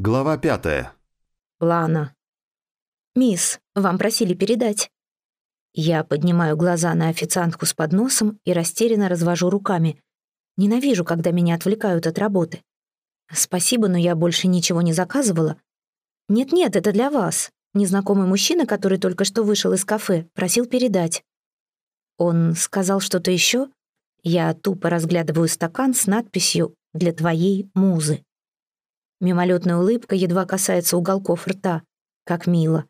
Глава пятая. Лана. «Мисс, вам просили передать». Я поднимаю глаза на официантку с подносом и растерянно развожу руками. Ненавижу, когда меня отвлекают от работы. Спасибо, но я больше ничего не заказывала. Нет-нет, это для вас. Незнакомый мужчина, который только что вышел из кафе, просил передать. Он сказал что-то еще? Я тупо разглядываю стакан с надписью «Для твоей музы». Мимолетная улыбка едва касается уголков рта. Как мило.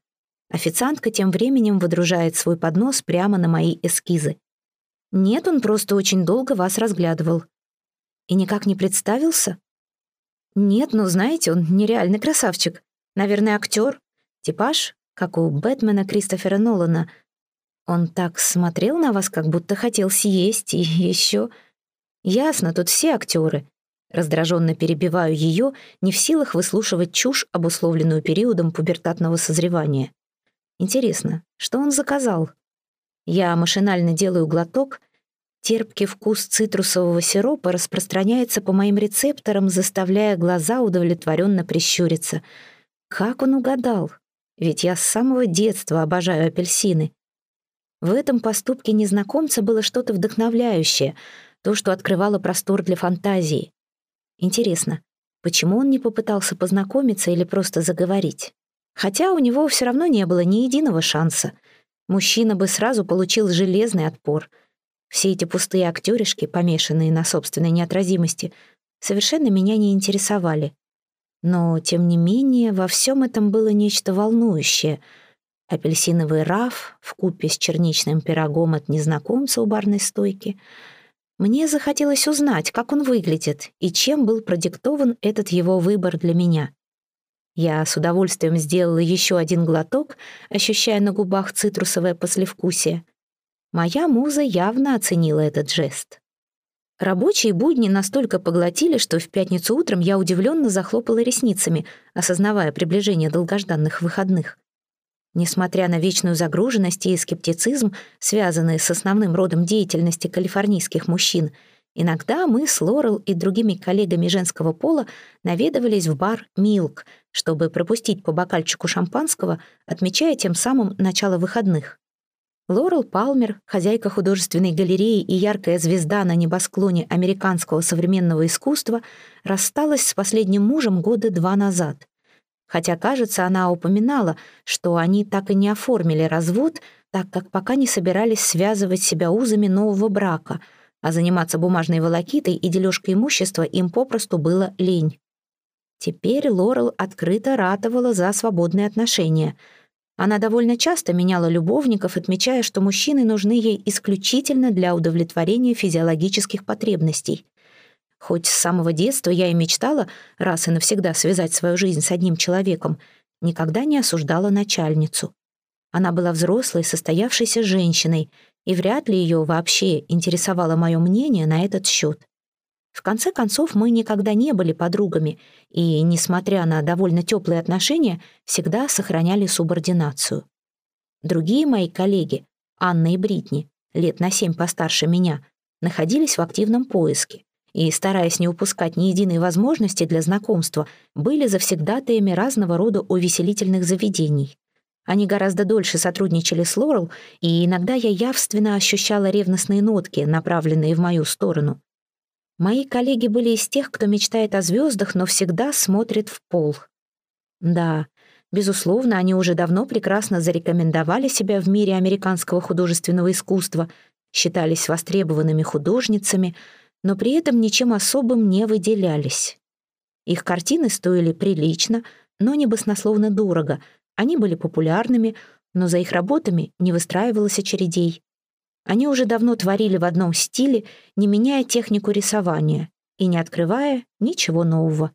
Официантка тем временем выдружает свой поднос прямо на мои эскизы. Нет, он просто очень долго вас разглядывал. И никак не представился? Нет, ну знаете, он нереальный красавчик. Наверное, актер. Типаж, как у Бэтмена Кристофера Нолана. Он так смотрел на вас, как будто хотел съесть, и еще... Ясно, тут все актеры. Раздраженно перебиваю ее, не в силах выслушивать чушь, обусловленную периодом пубертатного созревания. Интересно, что он заказал? Я машинально делаю глоток. Терпкий вкус цитрусового сиропа распространяется по моим рецепторам, заставляя глаза удовлетворенно прищуриться. Как он угадал? Ведь я с самого детства обожаю апельсины. В этом поступке незнакомца было что-то вдохновляющее, то, что открывало простор для фантазии. Интересно, почему он не попытался познакомиться или просто заговорить? Хотя у него все равно не было ни единого шанса. Мужчина бы сразу получил железный отпор. Все эти пустые актеришки, помешанные на собственной неотразимости, совершенно меня не интересовали. Но, тем не менее, во всем этом было нечто волнующее. Апельсиновый раф в купе с черничным пирогом от незнакомца у барной стойки — мне захотелось узнать, как он выглядит и чем был продиктован этот его выбор для меня. Я с удовольствием сделала еще один глоток, ощущая на губах цитрусовое послевкусие. Моя муза явно оценила этот жест. Рабочие будни настолько поглотили, что в пятницу утром я удивленно захлопала ресницами, осознавая приближение долгожданных выходных. Несмотря на вечную загруженность и скептицизм, связанные с основным родом деятельности калифорнийских мужчин, иногда мы с Лорел и другими коллегами женского пола наведывались в бар «Милк», чтобы пропустить по бокальчику шампанского, отмечая тем самым начало выходных. Лорел Палмер, хозяйка художественной галереи и яркая звезда на небосклоне американского современного искусства, рассталась с последним мужем года два назад хотя, кажется, она упоминала, что они так и не оформили развод, так как пока не собирались связывать себя узами нового брака, а заниматься бумажной волокитой и дележкой имущества им попросту было лень. Теперь Лорел открыто ратовала за свободные отношения. Она довольно часто меняла любовников, отмечая, что мужчины нужны ей исключительно для удовлетворения физиологических потребностей — Хоть с самого детства я и мечтала раз и навсегда связать свою жизнь с одним человеком, никогда не осуждала начальницу. Она была взрослой, состоявшейся женщиной, и вряд ли ее вообще интересовало мое мнение на этот счет. В конце концов, мы никогда не были подругами и, несмотря на довольно теплые отношения, всегда сохраняли субординацию. Другие мои коллеги, Анна и Бритни, лет на семь постарше меня, находились в активном поиске и, стараясь не упускать ни единой возможности для знакомства, были завсегдатаями разного рода увеселительных заведений. Они гораздо дольше сотрудничали с Лорел, и иногда я явственно ощущала ревностные нотки, направленные в мою сторону. Мои коллеги были из тех, кто мечтает о звездах, но всегда смотрит в пол. Да, безусловно, они уже давно прекрасно зарекомендовали себя в мире американского художественного искусства, считались востребованными художницами — но при этом ничем особым не выделялись. Их картины стоили прилично, но не баснословно дорого. Они были популярными, но за их работами не выстраивалось очередей. Они уже давно творили в одном стиле, не меняя технику рисования и не открывая ничего нового.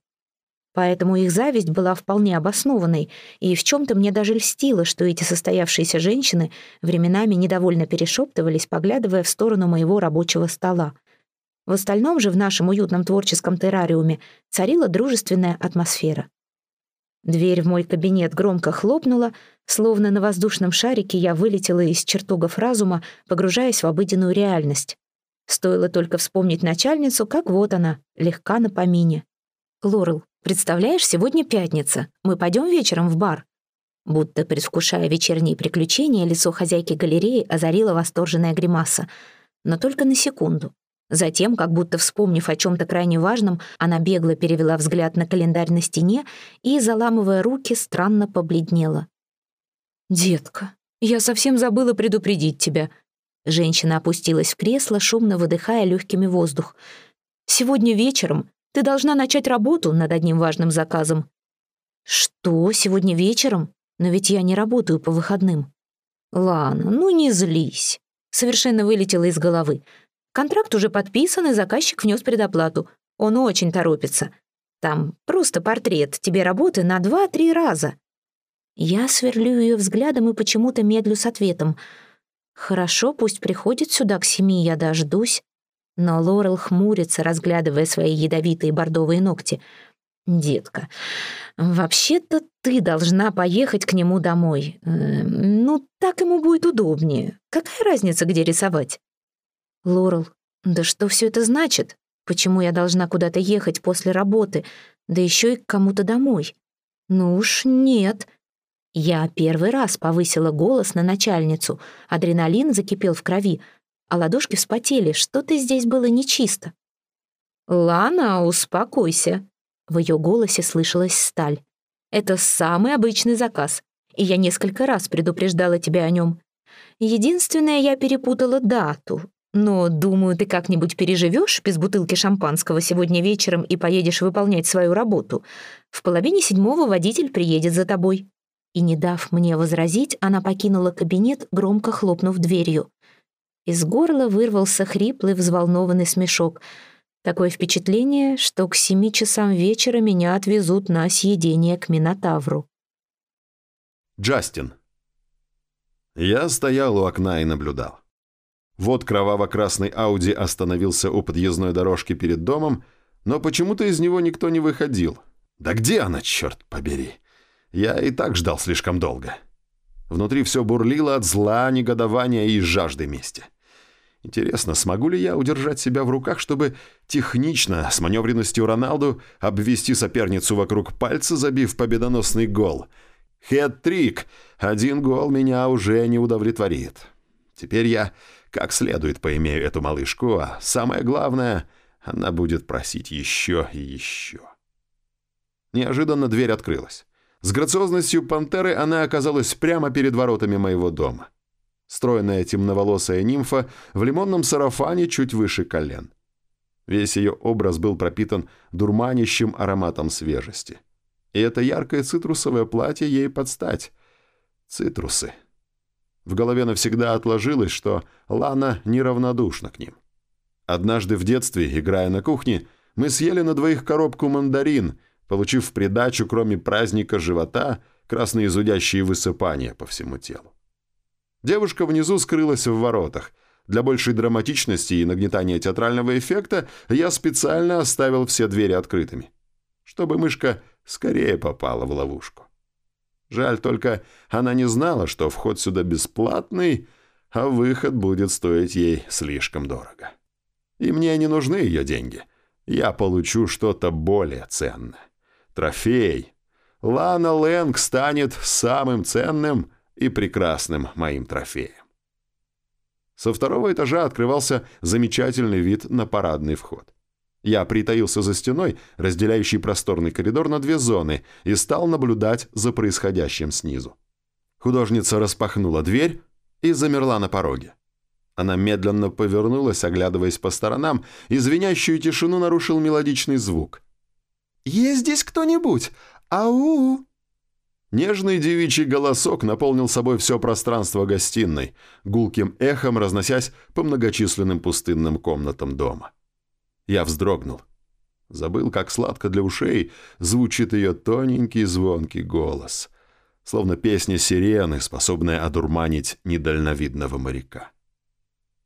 Поэтому их зависть была вполне обоснованной, и в чем-то мне даже льстило, что эти состоявшиеся женщины временами недовольно перешептывались, поглядывая в сторону моего рабочего стола. В остальном же в нашем уютном творческом террариуме царила дружественная атмосфера. Дверь в мой кабинет громко хлопнула, словно на воздушном шарике я вылетела из чертогов разума, погружаясь в обыденную реальность. Стоило только вспомнить начальницу, как вот она, легка на помине. «Лорел, Представляешь, сегодня пятница. Мы пойдем вечером в бар». Будто предвкушая вечерние приключения, лицо хозяйки галереи озарила восторженная гримаса. Но только на секунду. Затем, как будто вспомнив о чем-то крайне важном, она бегло перевела взгляд на календарь на стене и, заламывая руки, странно побледнела. «Детка, я совсем забыла предупредить тебя». Женщина опустилась в кресло, шумно выдыхая легкими воздух. «Сегодня вечером ты должна начать работу над одним важным заказом». «Что, сегодня вечером? Но ведь я не работаю по выходным». «Лана, ну не злись». Совершенно вылетело из головы. Контракт уже подписан, и заказчик внес предоплату. Он очень торопится. Там просто портрет тебе работы на два-три раза. Я сверлю ее взглядом и почему-то медлю с ответом. Хорошо, пусть приходит сюда к семи, я дождусь. Но Лорел хмурится, разглядывая свои ядовитые бордовые ногти. «Детка, вообще-то ты должна поехать к нему домой. Э, ну, так ему будет удобнее. Какая разница, где рисовать?» «Лорел, да что все это значит? Почему я должна куда-то ехать после работы, да еще и к кому-то домой? Ну уж нет». Я первый раз повысила голос на начальницу, адреналин закипел в крови, а ладошки вспотели, что-то здесь было нечисто. «Лана, успокойся», — в ее голосе слышалась сталь. «Это самый обычный заказ, и я несколько раз предупреждала тебя о нем. Единственное, я перепутала дату, но, думаю, ты как-нибудь переживешь без бутылки шампанского сегодня вечером и поедешь выполнять свою работу. В половине седьмого водитель приедет за тобой». И, не дав мне возразить, она покинула кабинет, громко хлопнув дверью. Из горла вырвался хриплый, взволнованный смешок. Такое впечатление, что к семи часам вечера меня отвезут на съедение к Минотавру. Джастин. Я стоял у окна и наблюдал. Вот кроваво-красный Ауди остановился у подъездной дорожки перед домом, но почему-то из него никто не выходил. Да где она, черт побери? Я и так ждал слишком долго. Внутри все бурлило от зла, негодования и жажды мести. Интересно, смогу ли я удержать себя в руках, чтобы технично, с маневренностью Роналду, обвести соперницу вокруг пальца, забив победоносный гол? Хет-трик! Один гол меня уже не удовлетворит. Теперь я как следует поимею эту малышку, а самое главное, она будет просить еще и еще. Неожиданно дверь открылась. С грациозностью пантеры она оказалась прямо перед воротами моего дома. Стройная темноволосая нимфа в лимонном сарафане чуть выше колен. Весь ее образ был пропитан дурманящим ароматом свежести. И это яркое цитрусовое платье ей подстать. Цитрусы. В голове навсегда отложилось, что Лана неравнодушна к ним. Однажды в детстве, играя на кухне, мы съели на двоих коробку мандарин, получив в придачу, кроме праздника живота, красные зудящие высыпания по всему телу. Девушка внизу скрылась в воротах. Для большей драматичности и нагнетания театрального эффекта я специально оставил все двери открытыми, чтобы мышка скорее попала в ловушку. Жаль только, она не знала, что вход сюда бесплатный, а выход будет стоить ей слишком дорого. И мне не нужны ее деньги. Я получу что-то более ценное. Трофей. Лана Лэнг станет самым ценным и прекрасным моим трофеем. Со второго этажа открывался замечательный вид на парадный вход. Я притаился за стеной, разделяющей просторный коридор на две зоны, и стал наблюдать за происходящим снизу. Художница распахнула дверь и замерла на пороге. Она медленно повернулась, оглядываясь по сторонам, и звенящую тишину нарушил мелодичный звук. «Есть здесь кто-нибудь? Ау!» Нежный девичий голосок наполнил собой все пространство гостиной, гулким эхом разносясь по многочисленным пустынным комнатам дома. Я вздрогнул. Забыл, как сладко для ушей звучит ее тоненький звонкий голос, словно песня сирены, способная одурманить недальновидного моряка.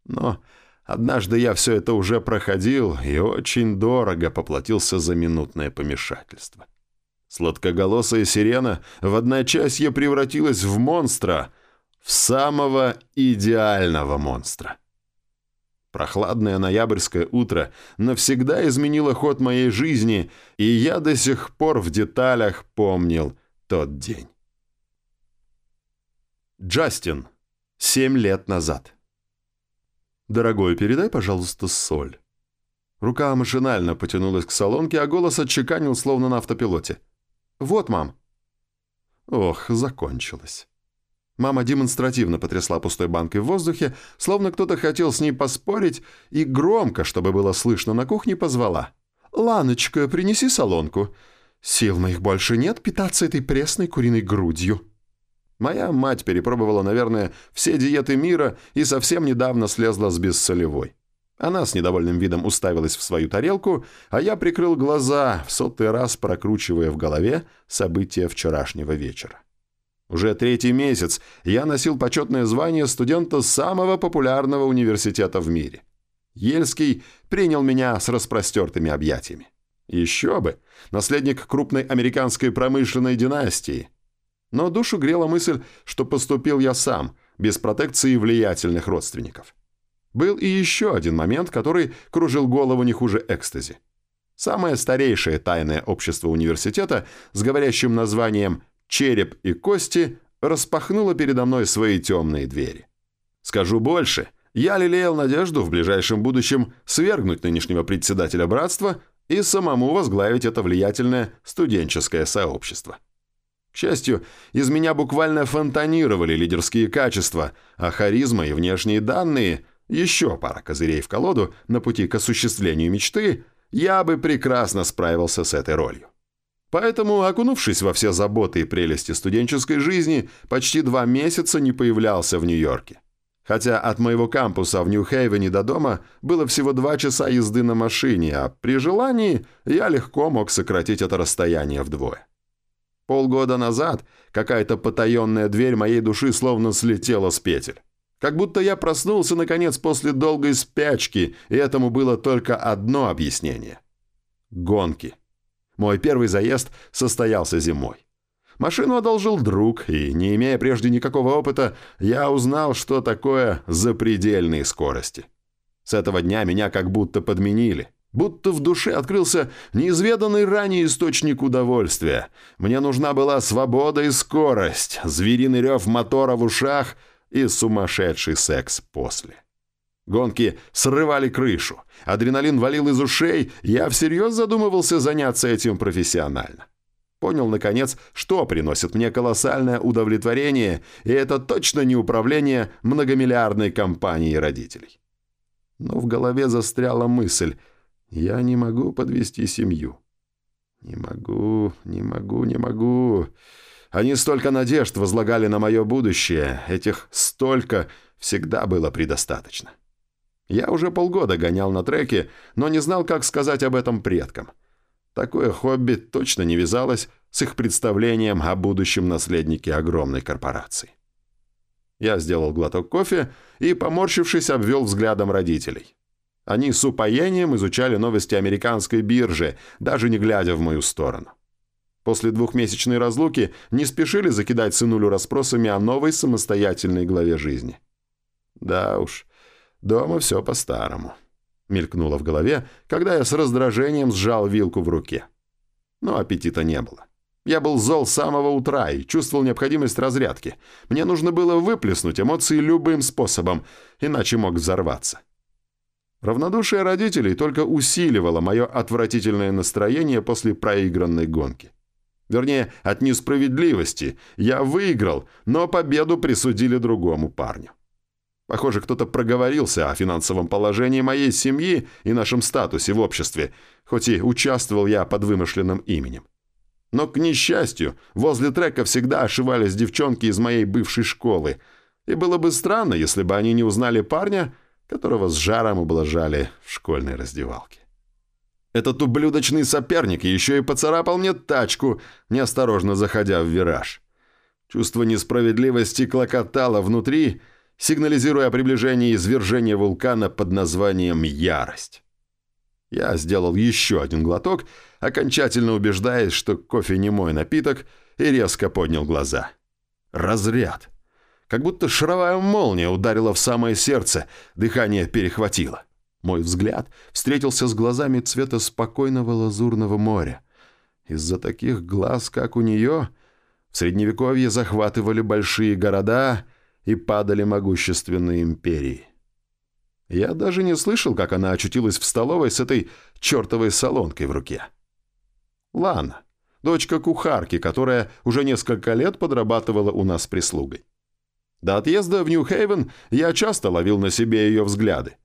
Но однажды я все это уже проходил и очень дорого поплатился за минутное помешательство. Сладкоголосая сирена в одночасье превратилась в монстра, в самого идеального монстра. Прохладное ноябрьское утро навсегда изменило ход моей жизни, и я до сих пор в деталях помнил тот день. Джастин. Семь лет назад. «Дорогой, передай, пожалуйста, соль». Рука машинально потянулась к солонке, а голос отчеканил, словно на автопилоте. «Вот, мам». Ох, закончилось. Мама демонстративно потрясла пустой банкой в воздухе, словно кто-то хотел с ней поспорить, и громко, чтобы было слышно на кухне, позвала. «Ланочка, принеси солонку. Сил моих больше нет питаться этой пресной куриной грудью». Моя мать перепробовала, наверное, все диеты мира и совсем недавно слезла с бессолевой. Она с недовольным видом уставилась в свою тарелку, а я прикрыл глаза, в сотый раз прокручивая в голове события вчерашнего вечера. Уже третий месяц я носил почетное звание студента самого популярного университета в мире. Ельский принял меня с распростертыми объятиями. Еще бы, наследник крупной американской промышленной династии. Но душу грела мысль, что поступил я сам, без протекции влиятельных родственников. Был и еще один момент, который кружил голову не хуже экстази. Самое старейшее тайное общество университета с говорящим названием череп и кости распахнула передо мной свои темные двери. Скажу больше, я лелеял надежду в ближайшем будущем свергнуть нынешнего председателя братства и самому возглавить это влиятельное студенческое сообщество. К счастью, из меня буквально фонтанировали лидерские качества, а харизма и внешние данные, еще пара козырей в колоду на пути к осуществлению мечты, я бы прекрасно справился с этой ролью. Поэтому, окунувшись во все заботы и прелести студенческой жизни, почти два месяца не появлялся в Нью-Йорке. Хотя от моего кампуса в Нью-Хейвене до дома было всего два часа езды на машине, а при желании я легко мог сократить это расстояние вдвое. Полгода назад какая-то потаенная дверь моей души словно слетела с петель. Как будто я проснулся, наконец, после долгой спячки, и этому было только одно объяснение. Гонки. Мой первый заезд состоялся зимой. Машину одолжил друг, и, не имея прежде никакого опыта, я узнал, что такое запредельные скорости. С этого дня меня как будто подменили. Будто в душе открылся неизведанный ранее источник удовольствия. Мне нужна была свобода и скорость, звериный рев мотора в ушах и сумасшедший секс после. Гонки срывали крышу. Адреналин валил из ушей. Я всерьез задумывался заняться этим профессионально. Понял, наконец, что приносит мне колоссальное удовлетворение, и это точно не управление многомиллиардной компанией родителей. Но в голове застряла мысль «Я не могу подвести семью». «Не могу, не могу, не могу». Они столько надежд возлагали на мое будущее, этих столько всегда было предостаточно. Я уже полгода гонял на треке, но не знал, как сказать об этом предкам. Такое хобби точно не вязалось с их представлением о будущем наследнике огромной корпорации. Я сделал глоток кофе и, поморщившись, обвел взглядом родителей. Они с упоением изучали новости американской биржи, даже не глядя в мою сторону. После двухмесячной разлуки не спешили закидать сынулю расспросами о новой самостоятельной главе жизни. Да уж, Дома все по-старому. Мелькнуло в голове, когда я с раздражением сжал вилку в руке. Но аппетита не было. Я был зол с самого утра и чувствовал необходимость разрядки. Мне нужно было выплеснуть эмоции любым способом, иначе мог взорваться. Равнодушие родителей только усиливало мое отвратительное настроение после проигранной гонки. Вернее, от несправедливости. Я выиграл, но победу присудили другому парню. Похоже, кто-то проговорился о финансовом положении моей семьи и нашем статусе в обществе, хоть и участвовал я под вымышленным именем. Но, к несчастью, возле трека всегда ошивались девчонки из моей бывшей школы, и было бы странно, если бы они не узнали парня, которого с жаром ублажали в школьной раздевалке. Этот ублюдочный соперник еще и поцарапал мне тачку, неосторожно заходя в вираж. Чувство несправедливости клокотало внутри – сигнализируя о приближении извержения вулкана под названием «Ярость». Я сделал еще один глоток, окончательно убеждаясь, что кофе не мой напиток, и резко поднял глаза. Разряд. Как будто шаровая молния ударила в самое сердце, дыхание перехватило. Мой взгляд встретился с глазами цвета спокойного лазурного моря. Из-за таких глаз, как у нее, в Средневековье захватывали большие города и падали могущественные империи. Я даже не слышал, как она очутилась в столовой с этой чертовой солонкой в руке. Лана, дочка кухарки, которая уже несколько лет подрабатывала у нас прислугой. До отъезда в Нью-Хейвен я часто ловил на себе ее взгляды.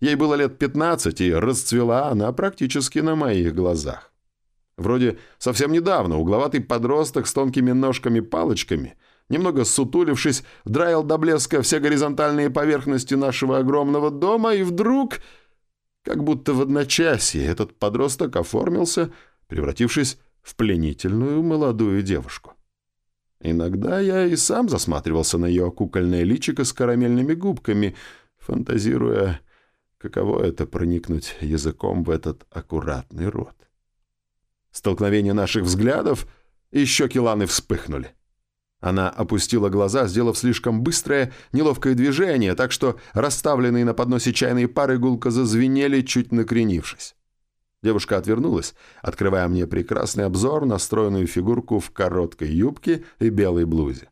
Ей было лет 15, и расцвела она практически на моих глазах. Вроде совсем недавно угловатый подросток с тонкими ножками-палочками, немного сутулившись, драил до блеска все горизонтальные поверхности нашего огромного дома, и вдруг, как будто в одночасье, этот подросток оформился, превратившись в пленительную молодую девушку. Иногда я и сам засматривался на ее кукольное личико с карамельными губками, фантазируя, каково это проникнуть языком в этот аккуратный рот. Столкновение наших взглядов, и щеки Ланы вспыхнули. Она опустила глаза, сделав слишком быстрое, неловкое движение, так что расставленные на подносе чайные пары гулко зазвенели, чуть накренившись. Девушка отвернулась, открывая мне прекрасный обзор на стройную фигурку в короткой юбке и белой блузе.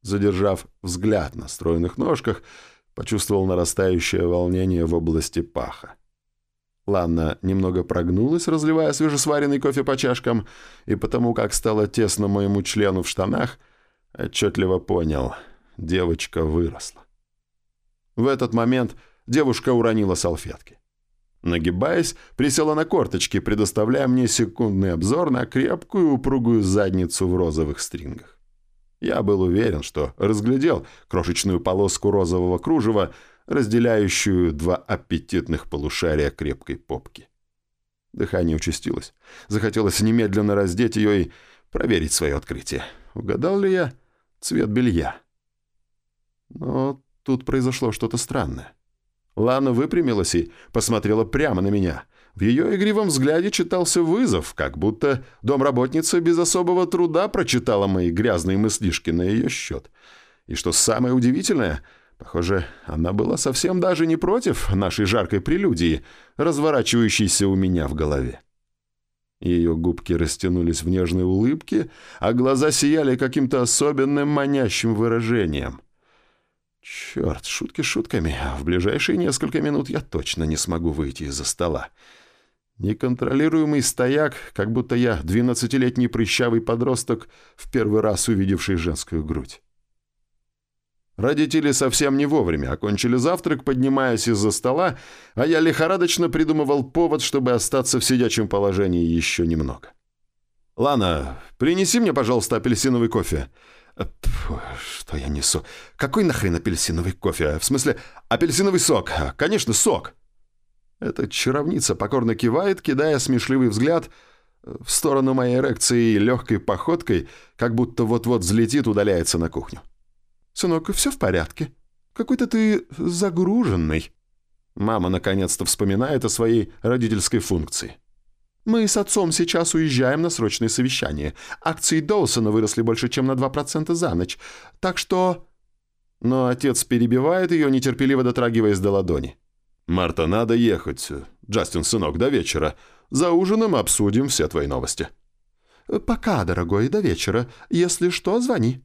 Задержав взгляд на стройных ножках, почувствовал нарастающее волнение в области паха. Ланна немного прогнулась, разливая свежесваренный кофе по чашкам, и потому как стало тесно моему члену в штанах, отчетливо понял — девочка выросла. В этот момент девушка уронила салфетки. Нагибаясь, присела на корточки, предоставляя мне секундный обзор на крепкую упругую задницу в розовых стрингах. Я был уверен, что разглядел крошечную полоску розового кружева, разделяющую два аппетитных полушария крепкой попки. Дыхание участилось. Захотелось немедленно раздеть ее и проверить свое открытие. Угадал ли я цвет белья? Но тут произошло что-то странное. Лана выпрямилась и посмотрела прямо на меня. В ее игривом взгляде читался вызов, как будто домработница без особого труда прочитала мои грязные мыслишки на ее счет. И что самое удивительное, похоже, она была совсем даже не против нашей жаркой прелюдии, разворачивающейся у меня в голове. Ее губки растянулись в нежной улыбке, а глаза сияли каким-то особенным манящим выражением — Черт, шутки шутками. В ближайшие несколько минут я точно не смогу выйти из-за стола. Неконтролируемый стояк, как будто я двенадцатилетний прыщавый подросток, в первый раз увидевший женскую грудь. Родители совсем не вовремя окончили завтрак, поднимаясь из-за стола, а я лихорадочно придумывал повод, чтобы остаться в сидячем положении еще немного. «Лана, принеси мне, пожалуйста, апельсиновый кофе. Что я несу? Какой нахрен апельсиновый кофе? В смысле, апельсиновый сок? Конечно, сок. Эта чаровница покорно кивает, кидая смешливый взгляд в сторону моей эрекции и легкой походкой, как будто вот-вот взлетит, удаляется на кухню. «Сынок, все в порядке? Какой-то ты загруженный». Мама наконец-то вспоминает о своей родительской функции. Мы с отцом сейчас уезжаем на срочное совещание. Акции Доусона выросли больше, чем на 2% за ночь. Так что...» Но отец перебивает ее, нетерпеливо дотрагиваясь до ладони. «Марта, надо ехать. Джастин, сынок, до вечера. За ужином обсудим все твои новости». «Пока, дорогой, до вечера. Если что, звони».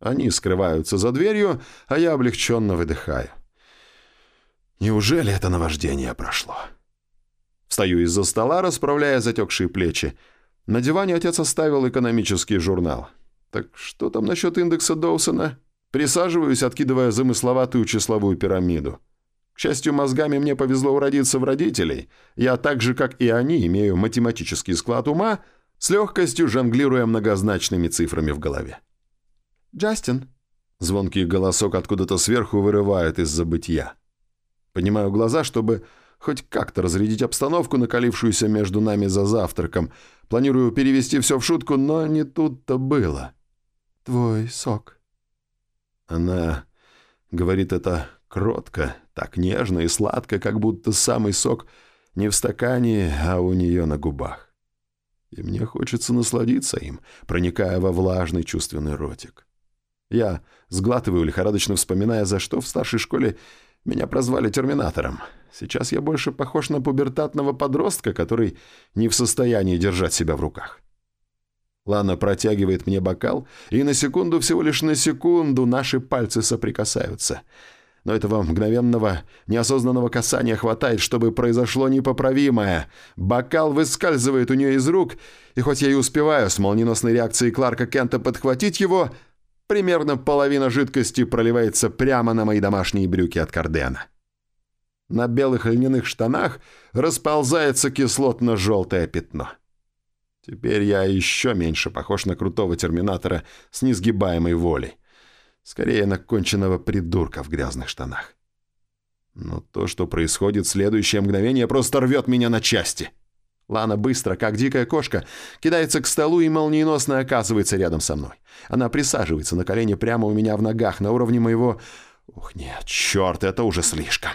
Они скрываются за дверью, а я облегченно выдыхаю. Неужели это наваждение прошло?» Встаю из-за стола, расправляя затекшие плечи. На диване отец оставил экономический журнал. Так что там насчет индекса Доусона? Присаживаюсь, откидывая замысловатую числовую пирамиду. К счастью, мозгами мне повезло уродиться в родителей. Я так же, как и они, имею математический склад ума, с легкостью жонглируя многозначными цифрами в голове. «Джастин!» Звонкий голосок откуда-то сверху вырывает из забытья. Поднимаю глаза, чтобы хоть как-то разрядить обстановку, накалившуюся между нами за завтраком. Планирую перевести все в шутку, но не тут-то было. «Твой сок». Она говорит это кротко, так нежно и сладко, как будто самый сок не в стакане, а у нее на губах. И мне хочется насладиться им, проникая во влажный чувственный ротик. Я сглатываю, лихорадочно вспоминая, за что в старшей школе меня прозвали терминатором. Сейчас я больше похож на пубертатного подростка, который не в состоянии держать себя в руках. Лана протягивает мне бокал, и на секунду, всего лишь на секунду, наши пальцы соприкасаются. Но этого мгновенного, неосознанного касания хватает, чтобы произошло непоправимое. Бокал выскальзывает у нее из рук, и хоть я и успеваю с молниеносной реакцией Кларка Кента подхватить его, примерно половина жидкости проливается прямо на мои домашние брюки от Кардена. На белых льняных штанах расползается кислотно-желтое пятно. Теперь я еще меньше похож на крутого терминатора с несгибаемой волей. Скорее, на конченного придурка в грязных штанах. Но то, что происходит в следующее мгновение, просто рвет меня на части. Лана быстро, как дикая кошка, кидается к столу и молниеносно оказывается рядом со мной. Она присаживается на колени прямо у меня в ногах, на уровне моего... Ух, нет, черт, это уже слишком.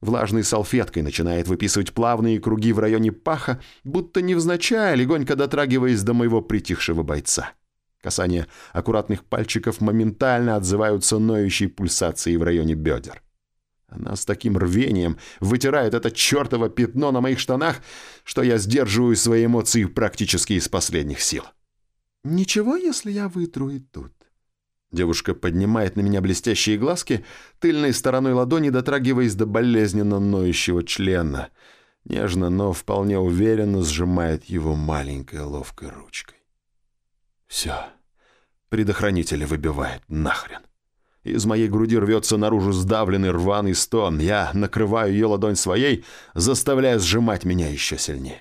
Влажной салфеткой начинает выписывать плавные круги в районе паха, будто невзначай, легонько дотрагиваясь до моего притихшего бойца. Касания аккуратных пальчиков моментально отзываются ноющей пульсацией в районе бедер. Она с таким рвением вытирает это чертово пятно на моих штанах, что я сдерживаю свои эмоции практически из последних сил. «Ничего, если я вытру и тут?» Девушка поднимает на меня блестящие глазки, тыльной стороной ладони дотрагиваясь до болезненно ноющего члена. Нежно, но вполне уверенно сжимает его маленькой ловкой ручкой. Все. Предохранители выбивает нахрен. Из моей груди рвется наружу сдавленный рваный стон. Я накрываю ее ладонь своей, заставляя сжимать меня еще сильнее.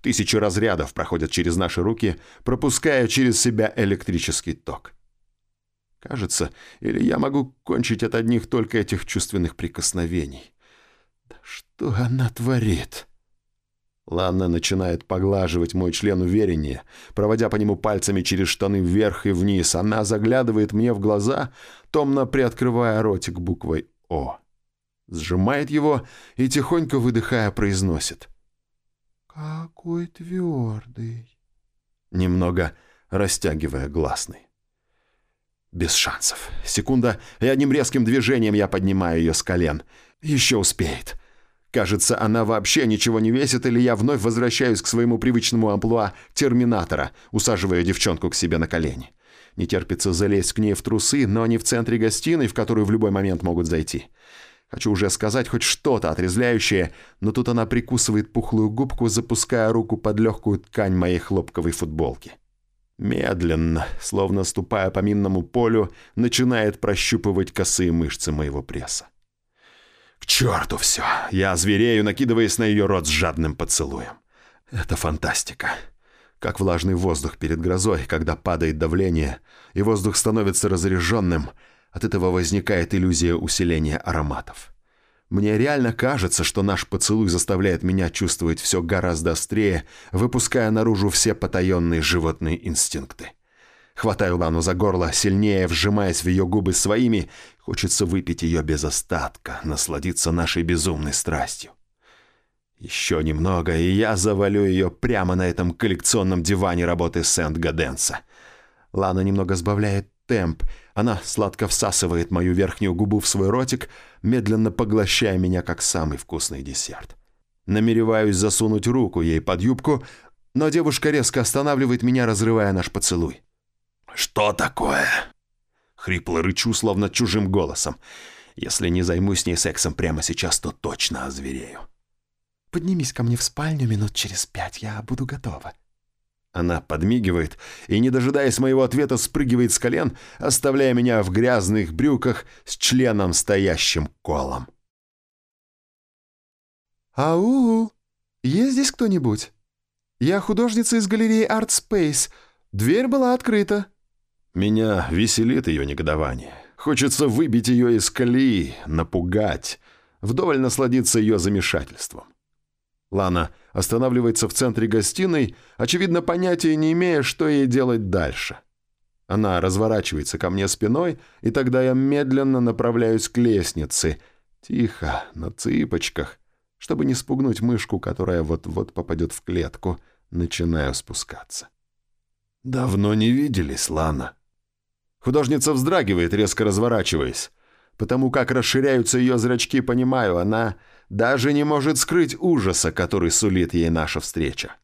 Тысячи разрядов проходят через наши руки, пропуская через себя электрический ток. Кажется, или я могу кончить от одних только этих чувственных прикосновений. Да что она творит? Ланна начинает поглаживать мой член увереннее, проводя по нему пальцами через штаны вверх и вниз. Она заглядывает мне в глаза, томно приоткрывая ротик буквой «О». Сжимает его и, тихонько выдыхая, произносит. «Какой твердый!» Немного растягивая гласный. Без шансов. Секунда, и одним резким движением я поднимаю ее с колен. Еще успеет. Кажется, она вообще ничего не весит, или я вновь возвращаюсь к своему привычному амплуа терминатора, усаживая девчонку к себе на колени. Не терпится залезть к ней в трусы, но не в центре гостиной, в которую в любой момент могут зайти. Хочу уже сказать хоть что-то отрезвляющее, но тут она прикусывает пухлую губку, запуская руку под легкую ткань моей хлопковой футболки. Медленно, словно ступая по минному полю, начинает прощупывать косые мышцы моего пресса. К черту все! Я зверею, накидываясь на ее рот с жадным поцелуем. Это фантастика. Как влажный воздух перед грозой, когда падает давление, и воздух становится разреженным, от этого возникает иллюзия усиления ароматов. Мне реально кажется, что наш поцелуй заставляет меня чувствовать все гораздо острее, выпуская наружу все потаенные животные инстинкты. Хватаю Лану за горло, сильнее вжимаясь в ее губы своими, хочется выпить ее без остатка, насладиться нашей безумной страстью. Еще немного, и я завалю ее прямо на этом коллекционном диване работы Сент-Гаденса. Лана немного сбавляет темп. Она сладко всасывает мою верхнюю губу в свой ротик, медленно поглощая меня как самый вкусный десерт. Намереваюсь засунуть руку ей под юбку, но девушка резко останавливает меня, разрывая наш поцелуй. «Что такое?» Хрипло рычу, словно чужим голосом. Если не займусь с ней сексом прямо сейчас, то точно озверею. «Поднимись ко мне в спальню минут через пять, я буду готова». Она подмигивает и, не дожидаясь моего ответа, спрыгивает с колен, оставляя меня в грязных брюках с членом, стоящим колом. «Ау! Есть здесь кто-нибудь? Я художница из галереи Art Space. Дверь была открыта». Меня веселит ее негодование. Хочется выбить ее из колеи, напугать, вдоволь насладиться ее замешательством. Лана останавливается в центре гостиной, очевидно, понятия не имея, что ей делать дальше. Она разворачивается ко мне спиной, и тогда я медленно направляюсь к лестнице, тихо, на цыпочках, чтобы не спугнуть мышку, которая вот-вот попадет в клетку, начинаю спускаться. «Давно не виделись, Лана». Художница вздрагивает, резко разворачиваясь. Потому как расширяются ее зрачки, понимаю, она даже не может скрыть ужаса, который сулит ей наша встреча.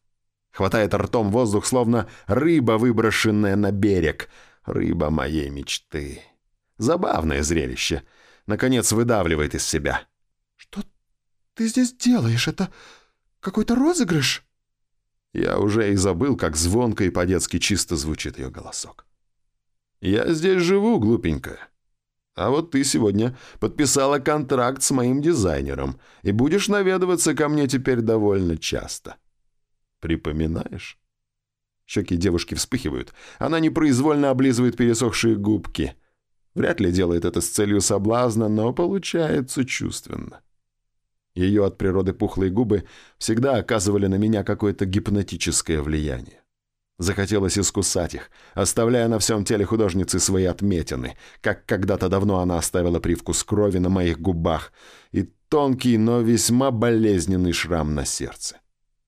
Хватает ртом воздух, словно рыба, выброшенная на берег. Рыба моей мечты. Забавное зрелище. Наконец выдавливает из себя. «Что ты здесь делаешь? Это какой-то розыгрыш?» Я уже и забыл, как звонко и по-детски чисто звучит ее голосок. «Я здесь живу, глупенькая. А вот ты сегодня подписала контракт с моим дизайнером и будешь наведываться ко мне теперь довольно часто. Припоминаешь?» Щеки девушки вспыхивают. Она непроизвольно облизывает пересохшие губки. Вряд ли делает это с целью соблазна, но получается чувственно. Ее от природы пухлые губы всегда оказывали на меня какое-то гипнотическое влияние. Захотелось искусать их, оставляя на всем теле художницы свои отметины, как когда-то давно она оставила привкус крови на моих губах и тонкий, но весьма болезненный шрам на сердце.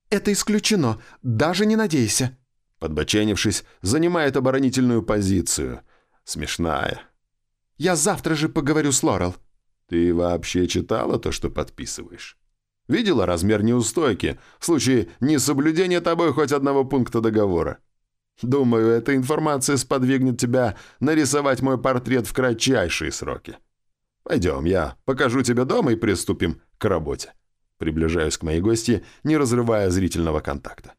«Это исключено, даже не надейся!» Подбоченившись, занимает оборонительную позицию. Смешная. «Я завтра же поговорю с Лорел», ты вообще читала то, что подписываешь? Видела размер неустойки в случае несоблюдения тобой хоть одного пункта договора? Думаю, эта информация сподвигнет тебя нарисовать мой портрет в кратчайшие сроки. Пойдем, я покажу тебе дом и приступим к работе. Приближаюсь к моей гости, не разрывая зрительного контакта.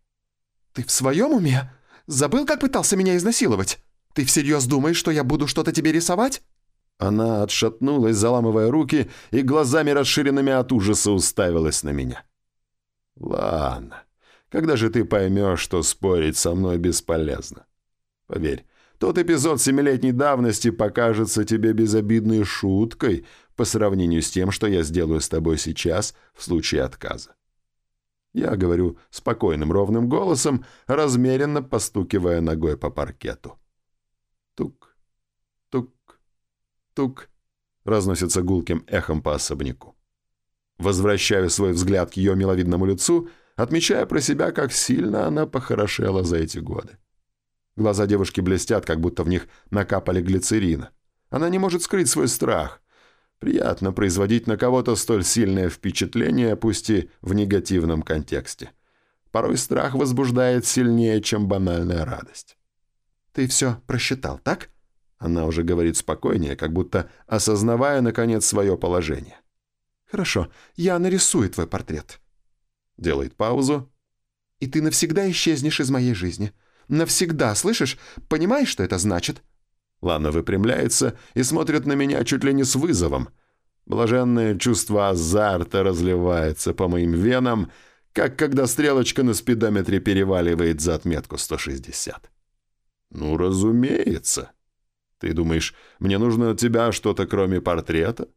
«Ты в своем уме? Забыл, как пытался меня изнасиловать? Ты всерьез думаешь, что я буду что-то тебе рисовать?» Она отшатнулась, заламывая руки, и глазами расширенными от ужаса уставилась на меня. «Ладно, когда же ты поймешь, что спорить со мной бесполезно? Поверь, тот эпизод семилетней давности покажется тебе безобидной шуткой по сравнению с тем, что я сделаю с тобой сейчас в случае отказа. Я говорю спокойным ровным голосом, размеренно постукивая ногой по паркету. Тук, Тук. Разносится гулким эхом по особняку. Возвращаю свой взгляд к ее миловидному лицу, отмечая про себя, как сильно она похорошела за эти годы. Глаза девушки блестят, как будто в них накапали глицерина. Она не может скрыть свой страх. Приятно производить на кого-то столь сильное впечатление, пусть и в негативном контексте. Порой страх возбуждает сильнее, чем банальная радость. «Ты все просчитал, так?» Она уже говорит спокойнее, как будто осознавая, наконец, свое положение. «Хорошо, я нарисую твой портрет». Делает паузу. «И ты навсегда исчезнешь из моей жизни. Навсегда, слышишь? Понимаешь, что это значит?» Лана выпрямляется и смотрит на меня чуть ли не с вызовом. Блаженное чувство азарта разливается по моим венам, как когда стрелочка на спидометре переваливает за отметку 160. «Ну, разумеется». Ты думаешь, мне нужно от тебя что-то кроме портрета?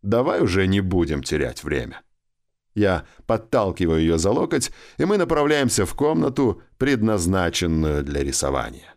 Давай уже не будем терять время. Я подталкиваю ее за локоть, и мы направляемся в комнату, предназначенную для рисования.